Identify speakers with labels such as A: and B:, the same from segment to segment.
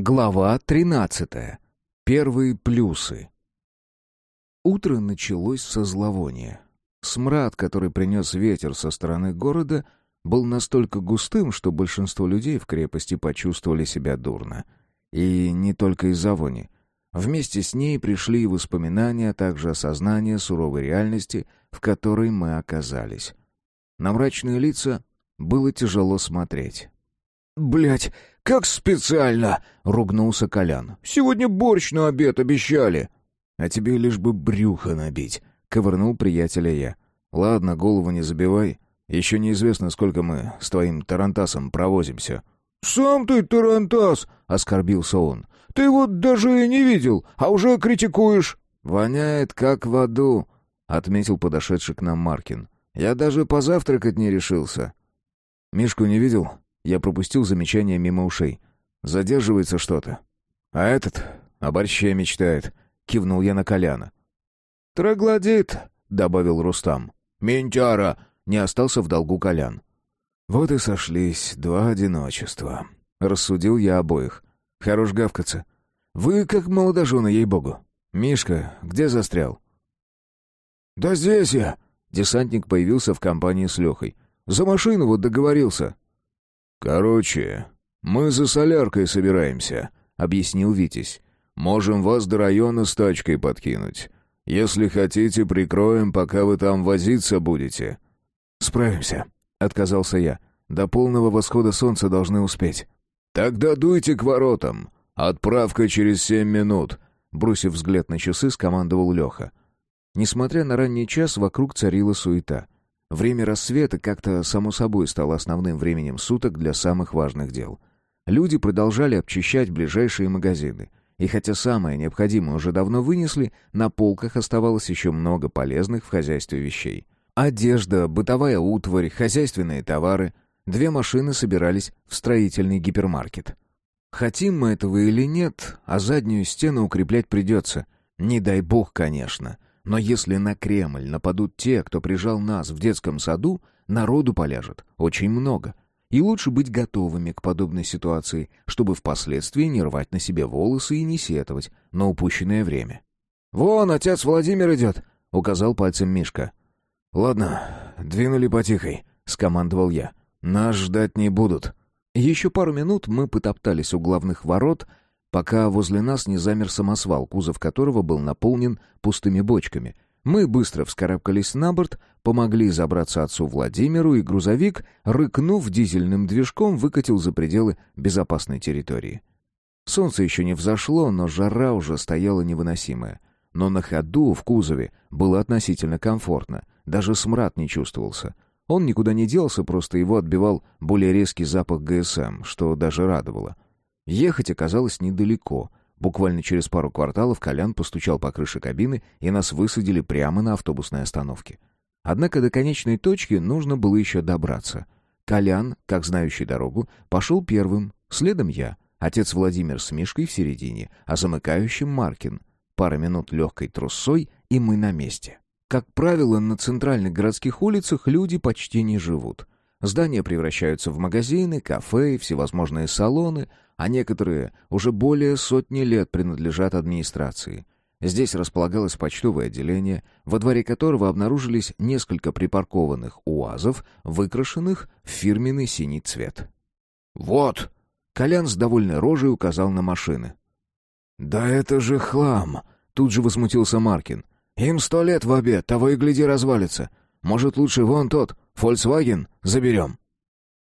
A: Глава 13. Первые плюсы. Утро началось со зловония. Смрад, который принес ветер со стороны города, был настолько густым, что большинство людей в крепости почувствовали себя дурно. И не только из-за вони. Вместе с ней пришли и воспоминания, а также осознание суровой реальности, в которой мы оказались. На мрачные лица было тяжело смотреть.
B: Блять, как специально!» — ругнулся Колян. «Сегодня борщ на обед обещали!»
A: «А тебе лишь бы брюхо набить», — ковырнул приятеля я. «Ладно, голову не забивай. Еще неизвестно, сколько мы с твоим тарантасом провозимся».
B: «Сам ты тарантас!» — оскорбился он. «Ты вот даже и не видел, а уже критикуешь!»
A: «Воняет, как в аду», — отметил подошедший к нам Маркин. «Я даже позавтракать не решился». «Мишку не видел?» Я пропустил замечание мимо ушей. «Задерживается что-то». «А этот о борще мечтает», — кивнул я на Коляна.
B: «Троглодит», — добавил Рустам. «Ментяра», — не остался в долгу Колян.
A: «Вот и сошлись два одиночества», — рассудил я обоих. «Хорош гавкаться. Вы как молодожены, ей-богу. Мишка, где застрял?»
B: «Да здесь я!»
A: Десантник появился в компании с Лехой. «За машину вот договорился».
C: «Короче, мы за соляркой собираемся», — объяснил Витязь. «Можем вас до района с тачкой подкинуть. Если хотите, прикроем, пока вы там возиться будете».
A: «Справимся», — отказался я. «До полного восхода солнца должны успеть».
C: «Тогда дуйте к воротам. Отправка через семь минут», — бросив взгляд на часы, скомандовал Леха.
A: Несмотря на ранний час, вокруг царила суета — Время рассвета как-то само собой стало основным временем суток для самых важных дел. Люди продолжали обчищать ближайшие магазины. И хотя самое необходимое уже давно вынесли, на полках оставалось еще много полезных в хозяйстве вещей. Одежда, бытовая утварь, хозяйственные товары. Две машины собирались в строительный гипермаркет. Хотим мы этого или нет, а заднюю стену укреплять придется. Не дай бог, конечно. Но если на Кремль нападут те, кто прижал нас в детском саду, народу поляжет очень много. И лучше быть готовыми к подобной ситуации, чтобы впоследствии не рвать на себе волосы и не сетовать на упущенное время.
B: «Вон, отец Владимир идет!» — указал пальцем Мишка.
A: «Ладно, двинули потихой», — скомандовал я. «Нас ждать не будут». Еще пару минут мы потоптались у главных ворот, пока возле нас не замер самосвал, кузов которого был наполнен пустыми бочками. Мы быстро вскарабкались на борт, помогли забраться отцу Владимиру, и грузовик, рыкнув дизельным движком, выкатил за пределы безопасной территории. Солнце еще не взошло, но жара уже стояла невыносимая. Но на ходу, в кузове, было относительно комфортно. Даже смрад не чувствовался. Он никуда не делся, просто его отбивал более резкий запах ГСМ, что даже радовало — Ехать оказалось недалеко. Буквально через пару кварталов Колян постучал по крыше кабины, и нас высадили прямо на автобусной остановке. Однако до конечной точки нужно было еще добраться. Колян, как знающий дорогу, пошел первым, следом я, отец Владимир с Мишкой в середине, а замыкающим Маркин. Пара минут легкой трусой, и мы на месте. Как правило, на центральных городских улицах люди почти не живут. Здания превращаются в магазины, кафе и всевозможные салоны, а некоторые уже более сотни лет принадлежат администрации. Здесь располагалось почтовое отделение, во дворе которого обнаружились несколько припаркованных УАЗов, выкрашенных в фирменный синий цвет.
B: «Вот!» — Колян с довольной рожей указал на машины.
A: «Да это же хлам!» — тут же возмутился Маркин. «Им сто лет в обед, того и гляди развалится. Может, лучше вон тот, Фольксваген, заберем?»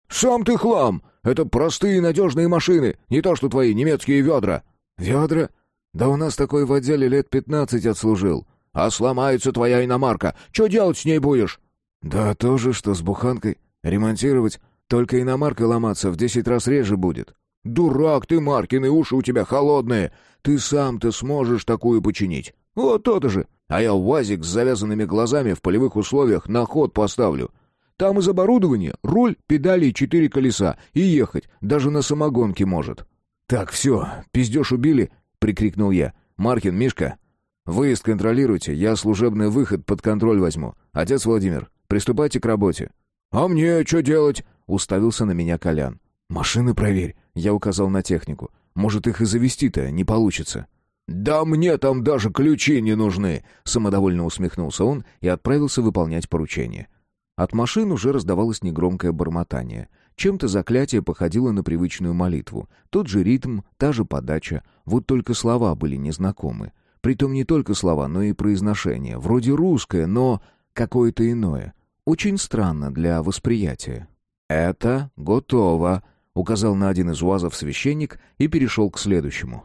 B: «Сам ты хлам! Это простые надежные машины, не то что твои немецкие ведра».
A: «Ведра? Да у нас такой в отделе лет пятнадцать отслужил».
B: «А сломается твоя иномарка, что делать с ней будешь?»
A: «Да то же, что с буханкой. Ремонтировать. Только иномарка ломаться в десять раз реже будет».
B: «Дурак ты, Маркин, и уши у тебя холодные. Ты сам-то сможешь такую починить. Вот то-то же. А я УАЗик с завязанными глазами в полевых условиях на ход поставлю. Там из оборудования руль, педали и четыре колеса. И ехать даже на самогонке может».
A: «Так, все, пиздеж убили?» — прикрикнул я. «Маркин, Мишка, выезд контролируйте, я служебный выход под контроль возьму. Отец Владимир, приступайте к работе».
B: «А мне что делать?»
A: — уставился на меня Колян. «Машины проверь», — я указал на технику. Может, их и завести-то не получится».
B: «Да мне там даже ключи не нужны!»
A: — самодовольно усмехнулся он и отправился выполнять поручение. От машин уже раздавалось негромкое бормотание. Чем-то заклятие походило на привычную молитву. Тот же ритм, та же подача, вот только слова были незнакомы. Притом не только слова, но и произношение. Вроде русское, но какое-то иное. Очень странно для восприятия. «Это готово», — указал на один из уазов священник и перешел к следующему.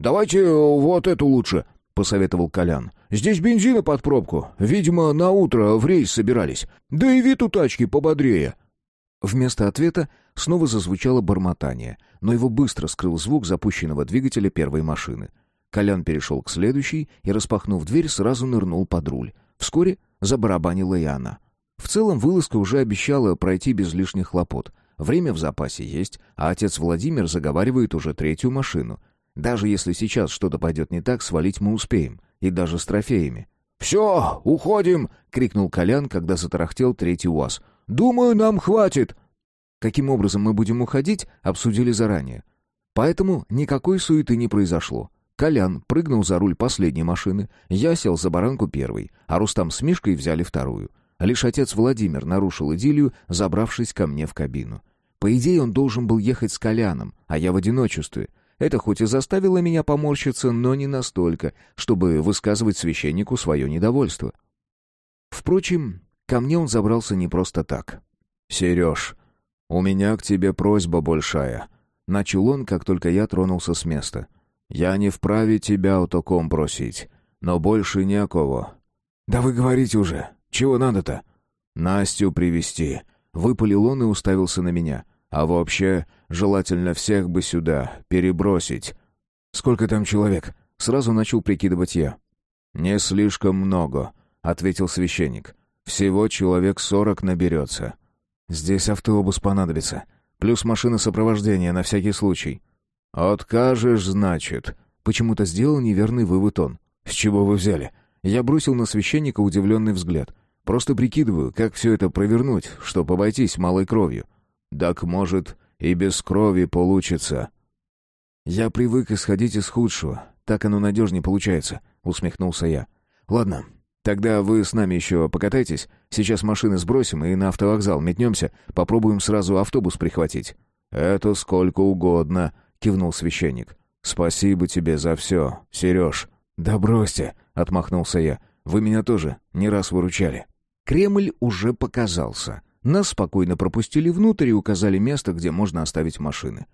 B: «Давайте вот эту лучше», — посоветовал Колян. «Здесь бензина под пробку. Видимо, на утро в рейс собирались. Да и вид у тачки пободрее».
A: Вместо ответа снова зазвучало бормотание, но его быстро скрыл звук запущенного двигателя первой машины. Колян перешел к следующей и, распахнув дверь, сразу нырнул под руль. Вскоре забарабанила и она. В целом вылазка уже обещала пройти без лишних хлопот. Время в запасе есть, а отец Владимир заговаривает уже третью машину. Даже если сейчас что-то пойдет не так, свалить мы успеем. И даже с трофеями.
B: «Все, уходим!» — крикнул Колян, когда затарахтел третий УАЗ. «Думаю, нам хватит!»
A: Каким образом мы будем уходить, обсудили заранее. Поэтому никакой суеты не произошло. Колян прыгнул за руль последней машины, я сел за баранку первой, а Рустам с Мишкой взяли вторую. Лишь отец Владимир нарушил идиллию, забравшись ко мне в кабину. По идее, он должен был ехать с Коляном, а я в одиночестве. Это хоть и заставило меня поморщиться, но не настолько, чтобы высказывать священнику свое недовольство. Впрочем, ко мне он забрался не просто так.
C: «Сереж, у меня к тебе просьба большая», — начал он, как только я тронулся с места. Я не вправе тебя о таком просить, но больше некого.
B: Да вы говорите уже, чего надо-то?
C: Настю привести. Выпалил он и уставился на меня. А вообще, желательно всех бы сюда перебросить.
A: Сколько там человек? Сразу начал прикидывать я.
C: Не слишком много, ответил священник. Всего человек сорок наберется.
A: Здесь автобус понадобится. Плюс машина сопровождения на всякий случай.
C: «Откажешь, значит?»
A: Почему-то сделал неверный вывод он. «С чего вы взяли?» Я бросил на священника удивленный взгляд. «Просто прикидываю, как все это провернуть, чтобы обойтись малой кровью».
C: «Так, может, и без крови получится».
A: «Я привык исходить из худшего. Так оно надежнее получается», — усмехнулся я. «Ладно, тогда вы с нами еще покатайтесь. Сейчас машины сбросим и на автовокзал метнемся. Попробуем сразу автобус прихватить».
C: «Это сколько угодно», — кивнул священник. «Спасибо тебе за все, Сереж».
A: «Да бросьте», — отмахнулся я. «Вы меня тоже не раз выручали». Кремль уже показался. Нас спокойно пропустили внутрь и указали место, где можно оставить машины.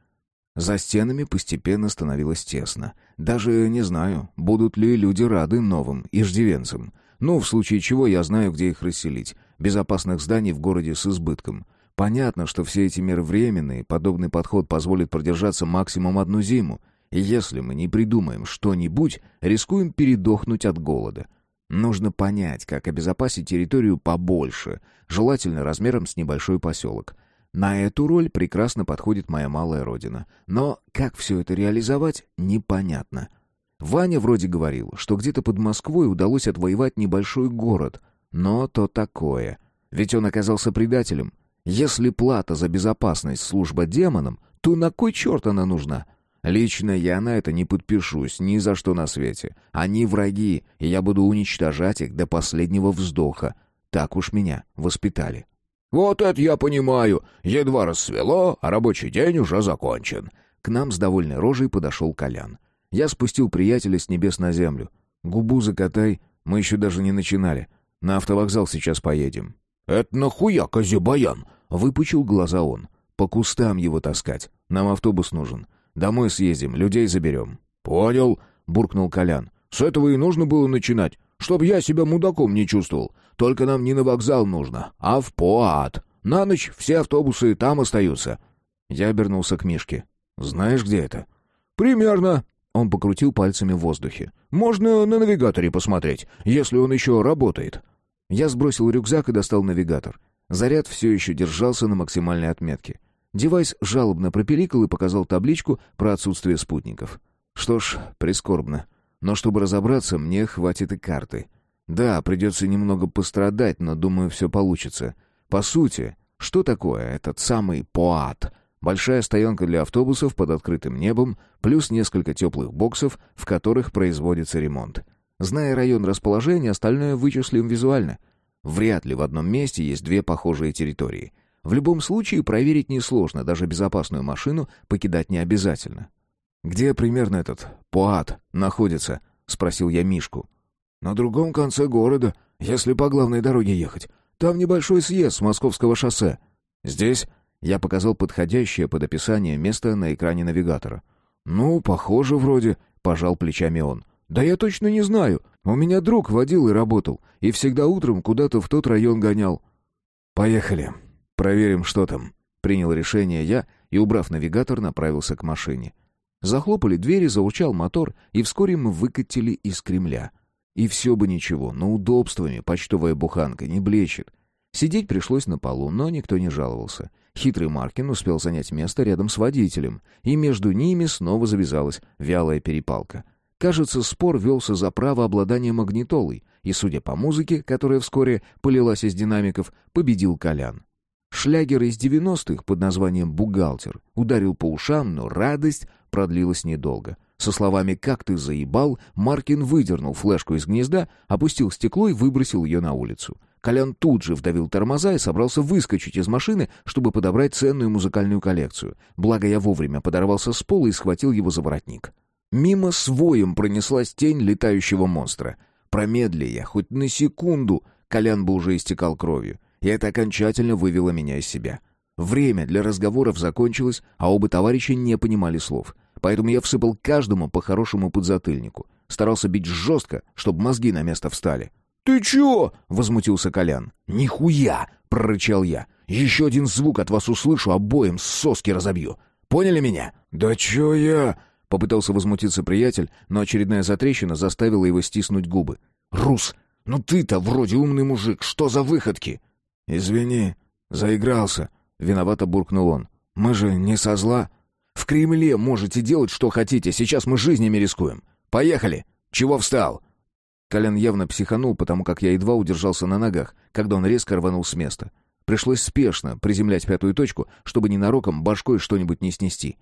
A: За стенами постепенно становилось тесно. Даже не знаю, будут ли люди рады новым иждивенцам. Ну, в случае чего я знаю, где их расселить. Безопасных зданий в городе с избытком. Понятно, что все эти меры временные, подобный подход позволит продержаться максимум одну зиму. И если мы не придумаем что-нибудь, рискуем передохнуть от голода. Нужно понять, как обезопасить территорию побольше, желательно размером с небольшой поселок. На эту роль прекрасно подходит моя малая родина. Но как все это реализовать, непонятно. Ваня вроде говорил, что где-то под Москвой удалось отвоевать небольшой город. Но то такое. Ведь он оказался предателем. Если плата за безопасность служба демонам, то на кой черт она нужна? Лично я на это не подпишусь ни за что на свете. Они враги, и я буду уничтожать их до последнего вздоха. Так уж меня воспитали.
B: «Вот это я понимаю. Едва рассвело, а рабочий день уже закончен».
A: К нам с довольной рожей подошел Колян. Я спустил приятеля с небес на землю. «Губу закатай, мы еще даже не начинали. На автовокзал сейчас поедем».
B: «Это нахуя, Козебаян?»
A: — выпучил глаза он. «По кустам его таскать. Нам автобус нужен. Домой съездим, людей заберем».
B: «Понял», — буркнул Колян. «С этого и нужно было начинать, чтобы я себя мудаком не чувствовал. Только нам не на вокзал нужно, а в Поат. На ночь все автобусы там остаются».
A: Я обернулся к Мишке. «Знаешь, где это?»
B: «Примерно».
A: Он покрутил пальцами в воздухе.
B: «Можно на навигаторе посмотреть, если он еще работает».
A: Я сбросил рюкзак и достал навигатор. Заряд все еще держался на максимальной отметке. Девайс жалобно пропиликал и показал табличку про отсутствие спутников. Что ж, прискорбно. Но чтобы разобраться, мне хватит и карты. Да, придется немного пострадать, но, думаю, все получится. По сути, что такое этот самый Поат? Большая стоянка для автобусов под открытым небом, плюс несколько теплых боксов, в которых производится ремонт. Зная район расположения, остальное вычислим визуально. Вряд ли в одном месте есть две похожие территории. В любом случае проверить несложно, даже безопасную машину покидать не обязательно. «Где примерно этот Пуат находится?» — спросил я Мишку.
B: «На другом конце города, если по главной дороге ехать. Там небольшой съезд с московского шоссе».
A: «Здесь?» — я показал подходящее под описание место на экране навигатора.
B: «Ну, похоже вроде», — пожал плечами он. «Да я точно не знаю. У меня друг водил и работал, и всегда утром куда-то в тот район гонял».
A: «Поехали. Проверим, что там». Принял решение я и, убрав навигатор, направился к машине. Захлопали двери, заурчал мотор, и вскоре мы выкатили из Кремля. И все бы ничего, но удобствами почтовая буханка не блещет. Сидеть пришлось на полу, но никто не жаловался. Хитрый Маркин успел занять место рядом с водителем, и между ними снова завязалась вялая перепалка. Кажется, спор велся за право обладания магнитолой, и, судя по музыке, которая вскоре полилась из динамиков, победил Колян. Шлягер из девяностых под названием «Бухгалтер» ударил по ушам, но радость продлилась недолго. Со словами «как ты заебал», Маркин выдернул флешку из гнезда, опустил стекло и выбросил ее на улицу. Колян тут же вдавил тормоза и собрался выскочить из машины, чтобы подобрать ценную музыкальную коллекцию. Благо я вовремя подорвался с пола и схватил его за воротник. Мимо своем пронеслась тень летающего монстра. Промедли я хоть на секунду, Колян бы уже истекал кровью и это окончательно вывело меня из себя. Время для разговоров закончилось, а оба товарища не понимали слов. Поэтому я всыпал каждому по хорошему подзатыльнику. Старался бить жестко, чтобы мозги на место встали.
B: «Ты чё?»
A: — возмутился Колян. «Нихуя!» — прорычал я. «Еще один звук от вас услышу, обоим соски разобью. Поняли меня?»
B: «Да чё я?»
A: — попытался возмутиться приятель, но очередная затрещина заставила его стиснуть губы. «Рус, ну ты-то вроде умный мужик, что за выходки?»
B: «Извини, заигрался», — виновато буркнул он. «Мы же не со зла.
A: В Кремле можете делать, что хотите, сейчас мы жизнями рискуем. Поехали! Чего встал?» Колян явно психанул, потому как я едва удержался на ногах, когда он резко рванул с места. Пришлось спешно приземлять пятую точку, чтобы ненароком башкой что-нибудь не снести.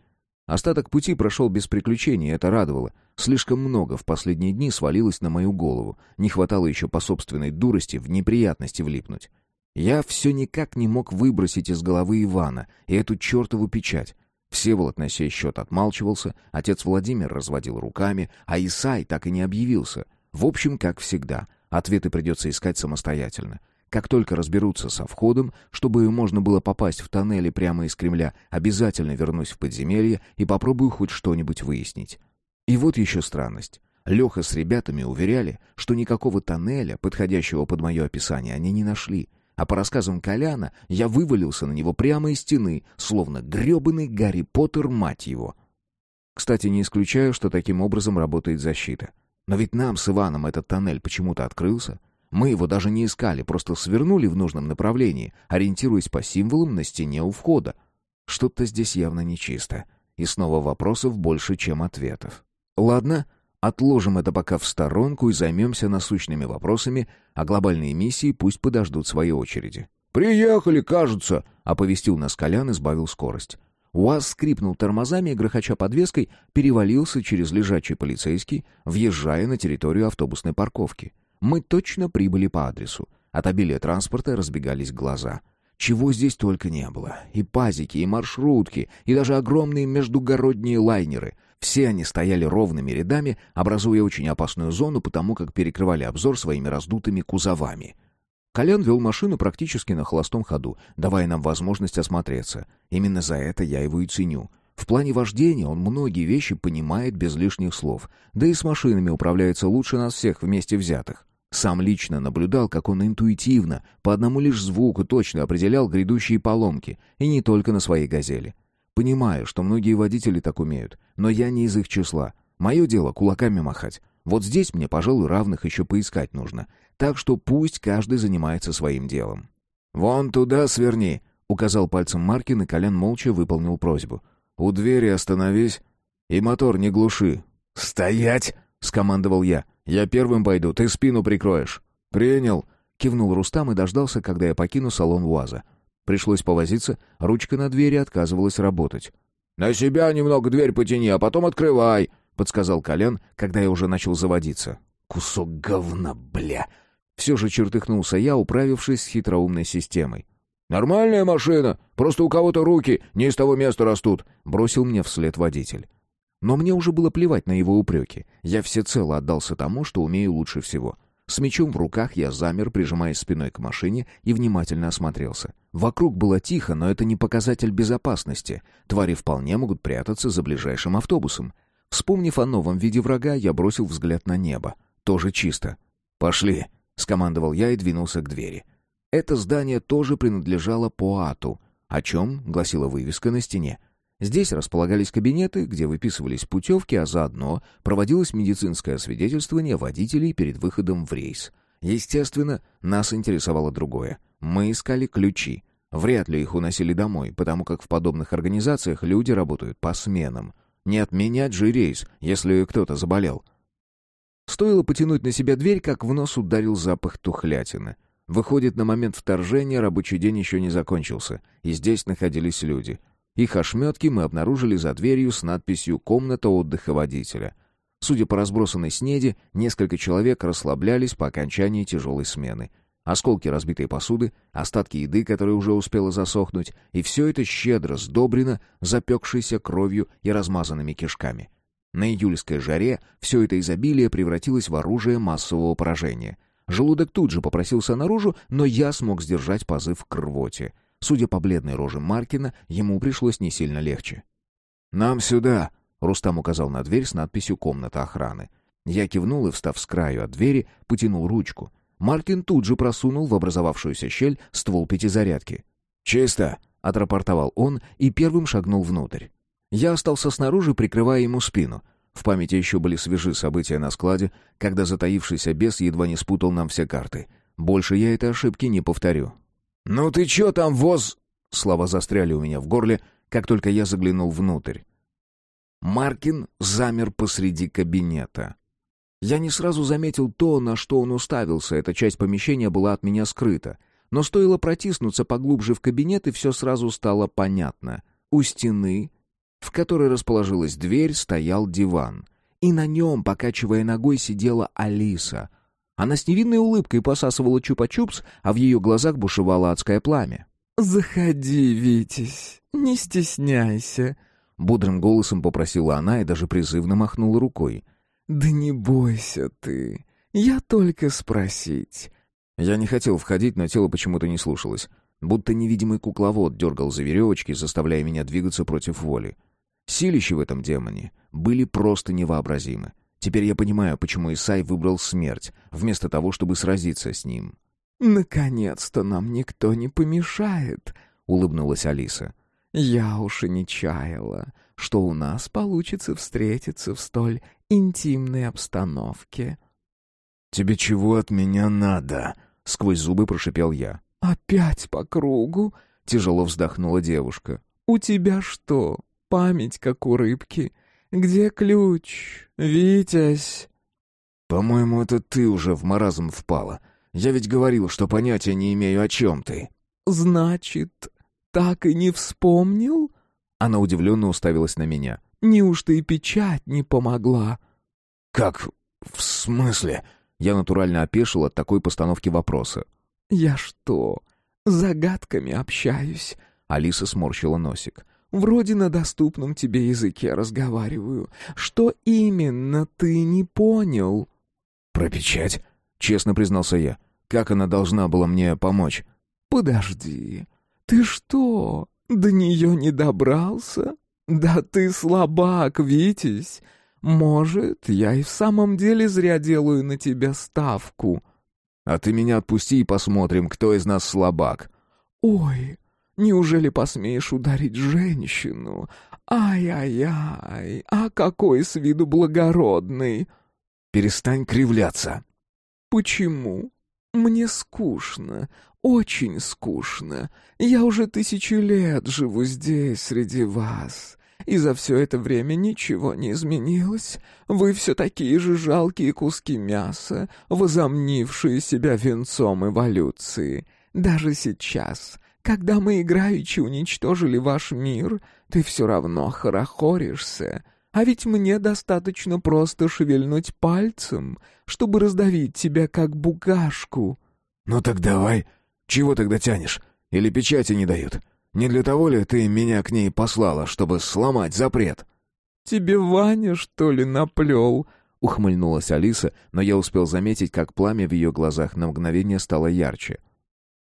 A: Остаток пути прошел без приключений, это радовало. Слишком много в последние дни свалилось на мою голову. Не хватало еще по собственной дурости в неприятности влипнуть. Я все никак не мог выбросить из головы Ивана и эту чертову печать. Всеволод на сей счет отмалчивался, отец Владимир разводил руками, а Исай так и не объявился. В общем, как всегда, ответы придется искать самостоятельно. Как только разберутся со входом, чтобы можно было попасть в тоннели прямо из Кремля, обязательно вернусь в подземелье и попробую хоть что-нибудь выяснить. И вот еще странность. Леха с ребятами уверяли, что никакого тоннеля, подходящего под мое описание, они не нашли — а по рассказам Коляна я вывалился на него прямо из стены, словно гребаный Гарри Поттер, мать его. Кстати, не исключаю, что таким образом работает защита. Но ведь нам с Иваном этот тоннель почему-то открылся. Мы его даже не искали, просто свернули в нужном направлении, ориентируясь по символам на стене у входа. Что-то здесь явно нечисто. И снова вопросов больше, чем ответов. Ладно, Отложим это пока в сторонку и займемся насущными вопросами, а глобальные миссии пусть подождут своей очереди.
B: «Приехали, кажется!»
A: — оповестил нас Колян и сбавил скорость. УАЗ скрипнул тормозами и, грохоча подвеской, перевалился через лежачий полицейский, въезжая на территорию автобусной парковки. Мы точно прибыли по адресу. От обилия транспорта разбегались глаза. Чего здесь только не было. И пазики, и маршрутки, и даже огромные междугородние лайнеры — все они стояли ровными рядами, образуя очень опасную зону, потому как перекрывали обзор своими раздутыми кузовами. Колян вел машину практически на холостом ходу, давая нам возможность осмотреться. Именно за это я его и ценю. В плане вождения он многие вещи понимает без лишних слов, да и с машинами управляется лучше нас всех вместе взятых. Сам лично наблюдал, как он интуитивно, по одному лишь звуку точно определял грядущие поломки, и не только на своей «Газели». Понимаю, что многие водители так умеют, но я не из их числа. Мое дело кулаками махать. Вот здесь мне, пожалуй, равных еще поискать нужно. Так что пусть каждый занимается своим делом.
B: «Вон туда сверни», — указал пальцем Маркин, и Колян молча выполнил просьбу. «У двери остановись и мотор не глуши».
A: «Стоять!» — скомандовал я. «Я первым пойду, ты спину прикроешь».
B: «Принял», —
A: кивнул Рустам и дождался, когда я покину салон УАЗа. Пришлось повозиться, ручка на двери отказывалась работать.
B: «На себя немного дверь потяни, а потом открывай», — подсказал Колян,
A: когда я уже начал заводиться. «Кусок говна, бля!» Все же чертыхнулся я, управившись с хитроумной системой.
B: «Нормальная машина, просто у кого-то руки не из того места растут», —
A: бросил мне вслед водитель. Но мне уже было плевать на его упреки. Я всецело отдался тому, что умею лучше всего. С мечом в руках я замер, прижимаясь спиной к машине, и внимательно осмотрелся. Вокруг было тихо, но это не показатель безопасности. Твари вполне могут прятаться за ближайшим автобусом. Вспомнив о новом виде врага, я бросил взгляд на небо. Тоже чисто. «Пошли», — скомандовал я и двинулся к двери. Это здание тоже принадлежало Поату, о чем гласила вывеска на стене — Здесь располагались кабинеты, где выписывались путевки, а заодно проводилось медицинское освидетельствование водителей перед выходом в рейс. Естественно, нас интересовало другое. Мы искали ключи. Вряд ли их уносили домой, потому как в подобных организациях люди работают по сменам. Не отменять же рейс, если кто-то заболел. Стоило потянуть на себя дверь, как в нос ударил запах тухлятины. Выходит, на момент вторжения рабочий день еще не закончился, и здесь находились люди — их ошметки мы обнаружили за дверью с надписью «Комната отдыха водителя». Судя по разбросанной снеди, несколько человек расслаблялись по окончании тяжелой смены. Осколки разбитой посуды, остатки еды, которая уже успела засохнуть, и все это щедро сдобрено запекшейся кровью и размазанными кишками. На июльской жаре все это изобилие превратилось в оружие массового поражения. Желудок тут же попросился наружу, но я смог сдержать позыв к рвоте. Судя по бледной роже Маркина, ему пришлось не сильно легче. «Нам сюда!» — Рустам указал на дверь с надписью «Комната охраны». Я кивнул и, встав с краю от двери, потянул ручку. Маркин тут же просунул в образовавшуюся щель ствол пятизарядки. «Чисто!» — отрапортовал он и первым шагнул внутрь. Я остался снаружи, прикрывая ему спину. В памяти еще были свежи события на складе, когда затаившийся бес едва не спутал нам все карты. Больше я этой ошибки не повторю.
B: «Ну ты чё там, воз...»
A: Слова застряли у меня в горле, как только я заглянул внутрь. Маркин замер посреди кабинета. Я не сразу заметил то, на что он уставился, эта часть помещения была от меня скрыта. Но стоило протиснуться поглубже в кабинет, и все сразу стало понятно. У стены, в которой расположилась дверь, стоял диван. И на нем, покачивая ногой, сидела Алиса — она с невинной улыбкой посасывала чупа-чупс, а в ее глазах бушевало адское пламя.
D: «Заходи, Витязь, не стесняйся», —
A: бодрым голосом попросила она и даже призывно махнула рукой.
D: «Да не бойся ты, я только спросить».
A: Я не хотел входить, но тело почему-то не слушалось. Будто невидимый кукловод дергал за веревочки, заставляя меня двигаться против воли. Силища в этом демоне были просто невообразимы. Теперь я понимаю, почему Исай выбрал смерть, вместо того, чтобы сразиться с ним.
D: «Наконец-то нам никто не помешает», — улыбнулась Алиса. «Я уж и не чаяла, что у нас получится встретиться в столь интимной обстановке».
A: «Тебе чего от меня надо?» — сквозь зубы прошипел я.
D: «Опять по кругу?» — тяжело вздохнула девушка. «У тебя что, память как у рыбки? Где ключ, Витязь?»
A: «По-моему, это ты уже в маразм впала. Я ведь говорил, что понятия не имею, о чем ты».
D: «Значит, так и не вспомнил?»
A: Она удивленно уставилась на меня.
D: «Неужто и печать не помогла?»
A: «Как? В смысле?» Я натурально опешил от такой постановки вопроса.
D: «Я что, загадками общаюсь?»
A: Алиса сморщила носик.
D: Вроде на доступном тебе языке разговариваю. Что именно ты не понял?»
A: «Про печать?» — честно признался я. «Как она должна была мне помочь?»
D: «Подожди. Ты что, до нее не добрался? Да ты слабак, Витязь. Может, я и в самом деле зря делаю на тебя ставку».
A: «А ты меня отпусти и посмотрим, кто из нас слабак».
D: «Ой, Неужели посмеешь ударить женщину? Ай-ай-ай, а какой с виду благородный!»
A: «Перестань кривляться!»
D: «Почему? Мне скучно, очень скучно. Я уже тысячи лет живу здесь, среди вас». И за все это время ничего не изменилось. Вы все такие же жалкие куски мяса, возомнившие себя венцом эволюции. Даже сейчас, Когда мы играючи уничтожили ваш мир, ты все равно хорохоришься. А ведь мне достаточно просто шевельнуть пальцем, чтобы раздавить тебя как букашку».
B: «Ну так давай. Чего тогда тянешь? Или печати не дают? Не для того ли ты меня к ней послала, чтобы сломать запрет?»
D: «Тебе Ваня, что ли, наплел?»
A: — ухмыльнулась Алиса, но я успел заметить, как пламя в ее глазах на мгновение стало ярче.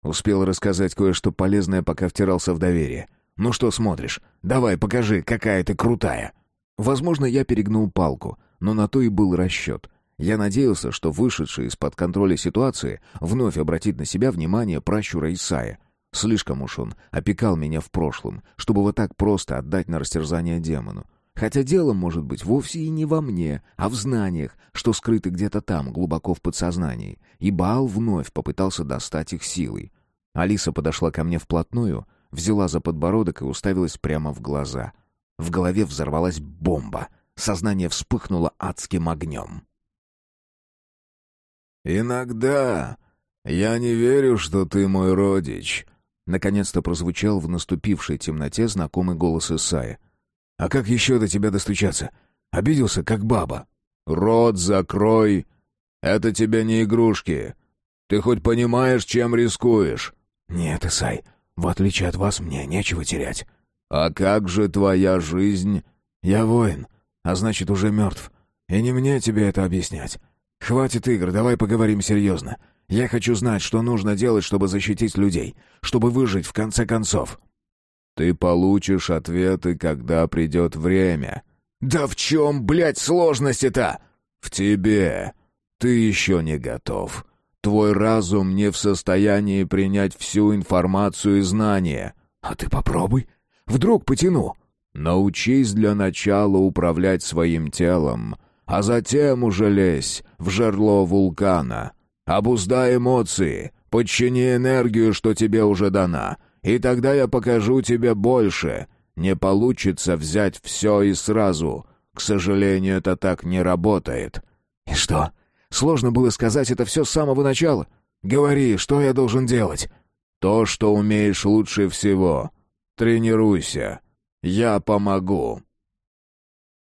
B: Успел рассказать кое-что полезное, пока втирался в доверие. «Ну что смотришь? Давай, покажи, какая ты крутая!»
A: Возможно, я перегнул палку, но на то и был расчет. Я надеялся, что вышедший из-под контроля ситуации вновь обратит на себя внимание пращура Исая. Слишком уж он опекал меня в прошлом, чтобы вот так просто отдать на растерзание демону. Хотя дело может быть вовсе и не во мне, а в знаниях, что скрыты где-то там, глубоко в подсознании. И Баал вновь попытался достать их силой. Алиса подошла ко мне вплотную, взяла за подбородок и уставилась прямо в глаза. В голове взорвалась бомба. Сознание вспыхнуло адским огнем.
C: «Иногда я не верю, что ты мой родич», — наконец-то прозвучал в наступившей темноте знакомый голос Исая.
B: А как еще до тебя достучаться? Обиделся, как баба.
C: Рот закрой. Это тебе не игрушки. Ты хоть понимаешь, чем рискуешь?
B: Нет, Исай, в отличие от вас, мне нечего терять.
C: А как же твоя жизнь?
B: Я воин, а значит, уже мертв. И не мне тебе это объяснять. Хватит игр, давай поговорим серьезно. Я хочу знать, что нужно делать, чтобы защитить людей, чтобы выжить в конце концов.
C: Ты получишь ответы, когда придет время.
B: Да в чем, блядь, сложности-то?
C: В тебе. Ты еще не готов. Твой разум не в состоянии принять всю информацию и знания.
B: А ты попробуй. Вдруг потяну.
C: Научись для начала управлять своим телом, а затем уже лезь в жерло вулкана. Обуздай эмоции, подчини энергию, что тебе уже дана, и тогда я покажу тебе больше. Не получится взять все и сразу. К сожалению, это так не работает».
B: «И что? Сложно было сказать это все с самого начала? Говори, что я должен делать?»
C: «То, что умеешь лучше всего. Тренируйся. Я помогу».